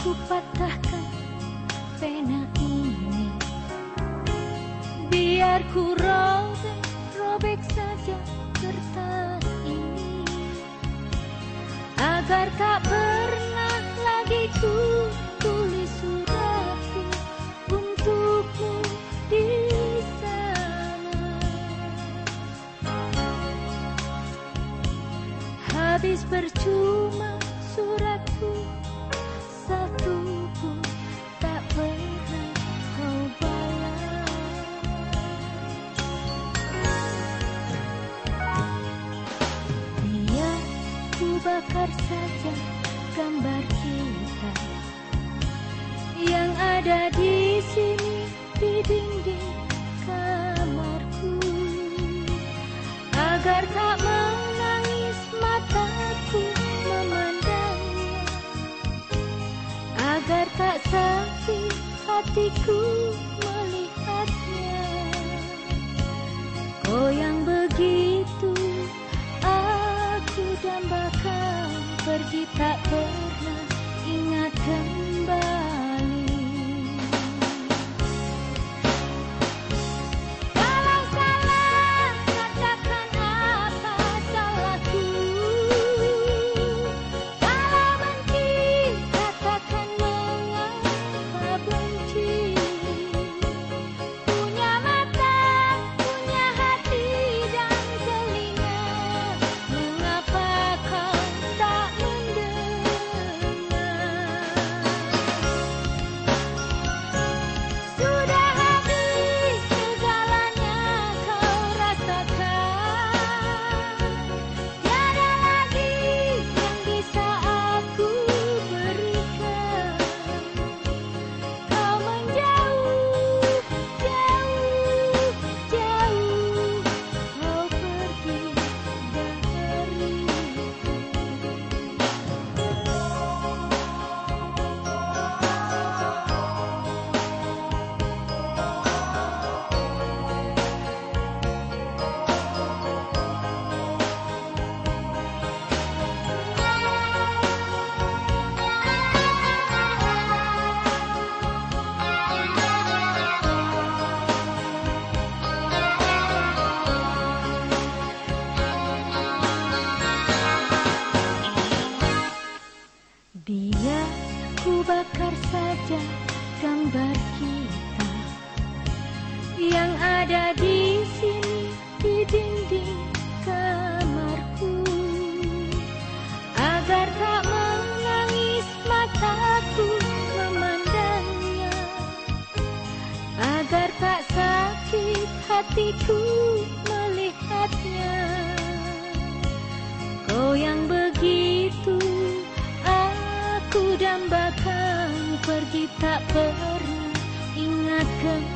ku patahkan pena ini. Biar ku robek, robek saja kertas ini. Agar tak pernah lagi ku tulis suratku Untukmu di sana. Habis percuma dinding kamarku. Agar tak menangis mataku memandangnya agar tak sakit hatiku melihatnya. Kau yang begitu aku dambakan pergi tak pernah ingat bakar saja gambar kita yang ada di sini di dinding kamarku. Agar tak menangis mataku memandangnya. Agar tak sakit hatiku perlu ingatkan